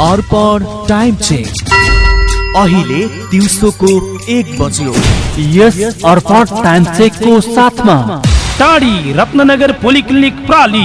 अर्पण time check अहिले दिउँसोको एक बज्यो। यस अर्पण टाइम चेकको साथमा टाढी रत्नगर पोलिक्लिनिक प्राली।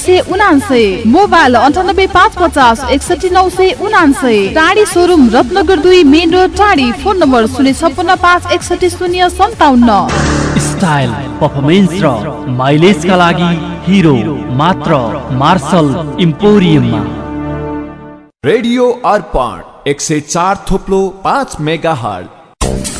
सय उनान्सय। मोबाइल अन्ठानब्बे पाँच पचास एकसठी नौ सय उनान्सय। टाढी सोरुम रत्नगर दुई मेन रोड टाढी। फोन नम्बर शून्य छपन्न पाँच एकसठी शून्य सन्ताउन्न। स्टाइल पर्फर्मेन्स र माइलेजका लागि हिरो मात्र मार्शल इम्पोरियममा रेडियो अर्पण एक सय चार थोप्लो पाँच मेगा हट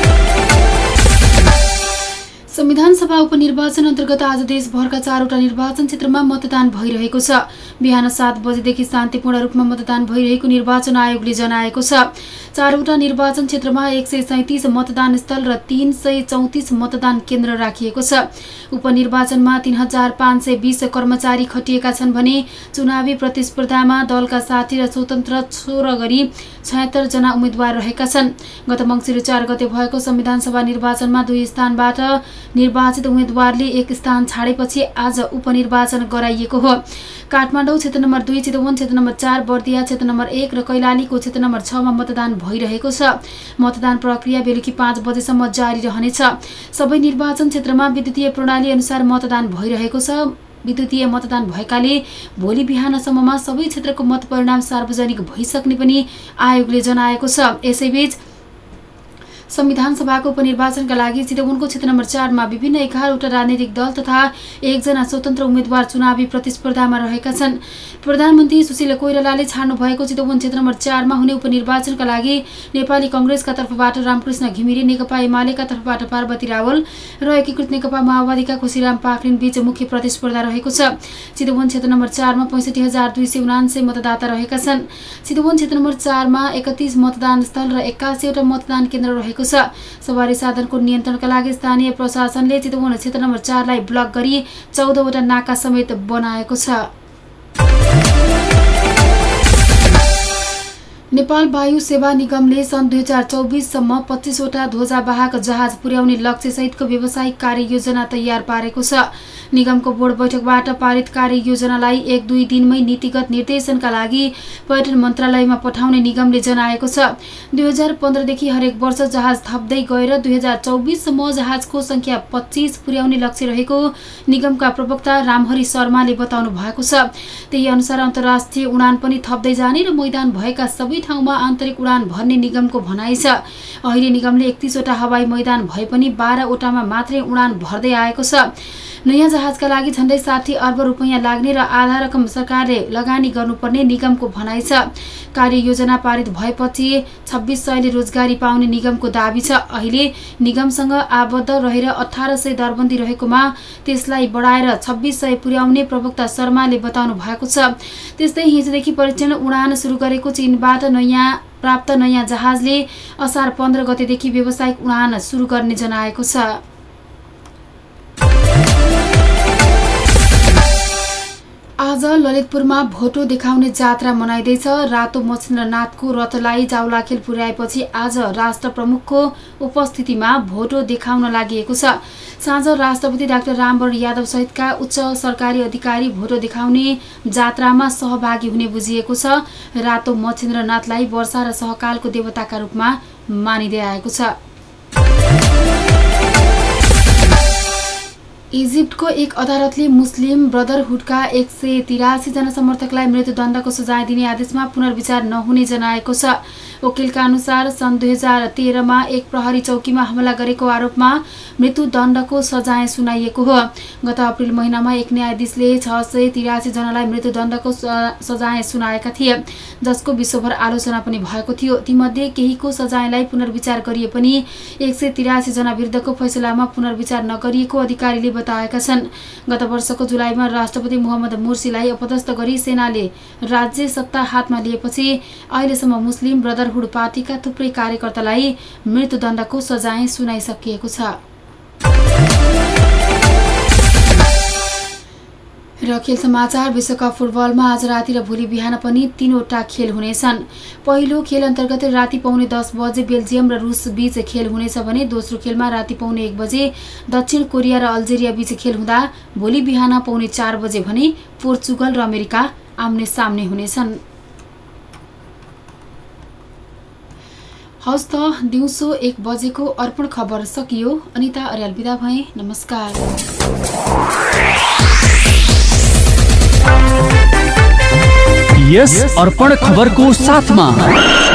संविधान सभा उपनिर्वाचन अन्तर्गत आज देशभरका चारवटा निर्वाचन क्षेत्रमा मतदान भइरहेको छ। बिहान सात बजेदेखि शान्तिपूर्ण रूपमा मतदान भइरहेको निर्वाचन आयोगले जनाएको छ। चारवटा निर्वाचन क्षेत्रमा एक सय सैतिस मतदान स्थल र तीन सय चौतिस मतदान केन्द्र राखिएको छ। उपनिर्वाचनमा तीन हजार पाँच सय बिस कर्मचारी खटिएका छन् भने चुनावी प्रतिस्पर्धामा दलका साठी र स्वतन्त्र सोह्र गरी छयत्तर जना उम्मेद्वार रहेका छन्। गत मङ्सिर चार गते भएको संविधान सभा निर्वाचनमा दुई स्थानबाट निर्वाचित उम्मेद्वारले एक स्थान छाडेपछि आज उपनिर्वाचन गराइएको हो। काठमाडौँ क्षेत्र नम्बर दुई चितवन क्षेत्र नम्बर चार बर्दिया क्षेत्र नम्बर एक र कैलालीको क्षेत्र नम्बर छमा मतदान भइरहेको छ। मतदान प्रक्रिया बेलुकी पाँच बजेसम्म जारी रहनेछ। सबै निर्वाचन क्षेत्रमा विद्युतीय प्रणाली अनुसार मतदान भइरहेको छ। विद्युतीय मतदान भएकाले भोलि बिहानसम्ममा सबै क्षेत्रको मत परिणाम सार्वजनिक भइसक्ने पनि आयोगले जनाएको छ। यसैबीच संविधान सभाको उपनिर्वाचनका लागि चितवनको क्षेत्र नम्बर चारमा विभिन्न एघारवटा राजनैतिक दल तथा एकजना स्वतन्त्र उम्मेद्वार चुनावी प्रतिस्पर्धामा रहेका छन्। प्रधानमन्त्री सुशील कोइरालाले छाड्नु भएको चितवन क्षेत्र नम्बर चारमा हुने उपनिर्वाचनका लागि नेपाली कङ्ग्रेसका तर्फबाट रामकृष्ण घिमिरे नेकपा एमालेका तर्फबाट पार्वती रावल र एकीकृत नेकपा माओवादीका खुसीराम पाखरिन बीच मुख्य प्रतिस्पर्धा रहेको छ। चितवन क्षेत्र नम्बर चारमा पैँसठी हजार मतदाता रहेका छन्। चितवन क्षेत्र नम्बर चारमा एकतिस मतदान स्थल र एक्कासीवटा मतदान केन्द्र रहेको छ। सवारी साधनको नियन्त्रणका लागि स्थानीय प्रशासनले चितवन क्षेत्र नम्बर चारलाई ब्लक गरी चौधवटा नाका समेत बनाएको छ। नेपाल वायु सेवा निगमले सन् दुई हजार चौबिससम्म पच्चिसवटा ध्वजावाहक जहाज पुर्याउने लक्ष्यसहितको व्यावसायिक कार्ययोजना तयार पारेको छ। निगमको बोर्ड बैठकबाट पारित कार्ययोजनालाई एक दुई दिनमै नीतिगत निर्देशनका लागि पर्यटन मन्त्रालयमा पठाउने निगमले जनाएको छ। दुई हजार पन्ध्रदेखि हरेक वर्ष जहाज थप्दै गएर दुई हजार चौबिससम्म जहाजको सङ्ख्या पच्चिस पुर्याउने लक्ष्य रहेको निगमका प्रवक्ता रामहरि शर्माले बताउनु भएको छ। त्यही अनुसार अन्तर्राष्ट्रिय उडान पनि थप्दै जाने र मैदान भएका सबै ठाउँमा आन्तरिक उडान भर्ने निगमको भनाइ छ। अहिले निगमले एकतिसवटा हवाई मैदान भए पनि बाह्रवटामा मात्रै उडान भर्दै आएको छ। नयाँ जहाजका लागि झन्डै साठी अर्ब रुपियाँ लाग्ने र आधा रकम सरकारले लगानी गर्नुपर्ने निगमको भनाइ छ। कार्ययोजना पारित भएपछि छब्बिस सयले रोजगारी पाउने निगमको दावी छ। अहिले निगमसँग आबद्ध रहेर अठार सय दरबन्दी रहेकोमा त्यसलाई बढाएर छब्बिस सय पुर्याउने प्रवक्ता शर्माले बताउनु भएको छ। त्यस्तै हिजोदेखि परीक्षण उडान सुरु गरेको चीनबाट नयाँ प्राप्त नयाँ जहाजले असार पन्ध्र गतेदेखि व्यावसायिक उडान सुरु गर्ने जनाएको छ। आज ललितपुरमा भोटो देखाउने जात्रा मनाइँदैछ। रातो मच्छिन्द्रनाथको रथलाई जाउलाखेल पुर्याएपछि आज राष्ट्र प्रमुखको उपस्थितिमा भोटो देखाउन लागि छ। साँझ राष्ट्रपति डाक्टर रामवरण यादव सहितका उच्च सरकारी अधिकारी भोटो देखाउने जात्रामा सहभागी हुने बुझिएको छ। रातो मच्छिन्द्रनाथलाई वर्षा र सहकालको देवताका रूपमा मानिँदै आएको छ। इजिप्टको एक अदालतले मुस्लिम ब्रदरहुडका एक सय तिरासीजना समर्थकलाई मृत्युदण्डको सजाय दिने आदेशमा पुनर्विचार नहुने जनाएको छ। वकिलका अनुसार सन् दुई हजार तेह्रमा एक प्रहरी चौकीमा हमला गरेको आरोपमा मृत्युदण्डको सजाय सुनाइएको हो। गत अप्रेल महिनामा एक न्यायाधीशले छ सय तिरासीजनालाई मृत्युदण्डको सजाय सुनाएका थिए। जसको विश्वभर आलोचना पनि भएको थियो। तीमध्ये केहीको सजायलाई पुनर्विचार गरिए पनि एक सय तिरासीजना विरुद्धको फैसलामा पुनर्विचार नगरिएको अधिकारीले बताएका छन्। गत वर्षको जुलाईमा राष्ट्रपति मोहम्मद मुर्सीलाई अपदस्थ गरी सेनाले राज्य सत्ता हातमा लिएपछि अहिलेसम्म मुस्लिम ब्रदरहुड पार्टीका थुप्रै कार्यकर्तालाई मृत्युदण्डको सजाय सुनाइसकिएको छ। र खेल समाचार विश्वकप फुटबलमा आज राति र भोलि बिहान पनि तीनवटा खेल हुनेछन्। पहिलो खेल अन्तर्गत राति पाउने दस बजे बेल्जियम र रुस बीच खेल हुनेछ भने दोस्रो खेलमा राति पाउने एक बजे दक्षिण कोरिया र अल्जेरिया बीच खेल हुँदा भोलि बिहान पाउने चार बजे भने पोर्चुगल र अमेरिका आम्ने सामने हुनेछन्। हवस् त दिउँसो एक बजेको अर्पण खबर सकियो। अनिता अर्याल बिदा भए। नमस्कार। यस अर्पण खबरको साथमा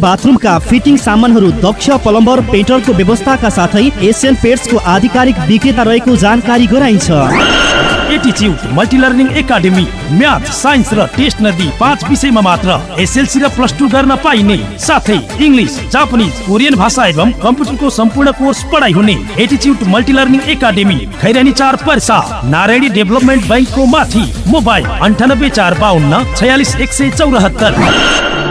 बाथरुमका फिटिङ सामानहरू दक्ष प्लम्बर पेन्टरको व्यवस्थाका साथै एसियन पेट्सको आधिकारिक विक्रेता रहेको जानकारी गराइन्छ। एटिच्युड मल्टिलर्निङ एकाडेमी म्याथ साइन्स र टेस्ट नदी मात्र र प्लस टू गर्न पाइने। साथै कोरियन भाषा एवं कम्प्युटरको सम्पूर्ण कोर्स पढाइ हुने खैरानी चार पर्सा नारायणी डेभलपमेन्ट माथि मोबाइल अन्ठानब्बे चार बाहन्न छयालिस एक सय चौरात्तर।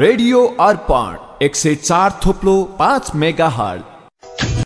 रेडियो अर्पण एक सय चार थोप्लो पाँच मेगा हल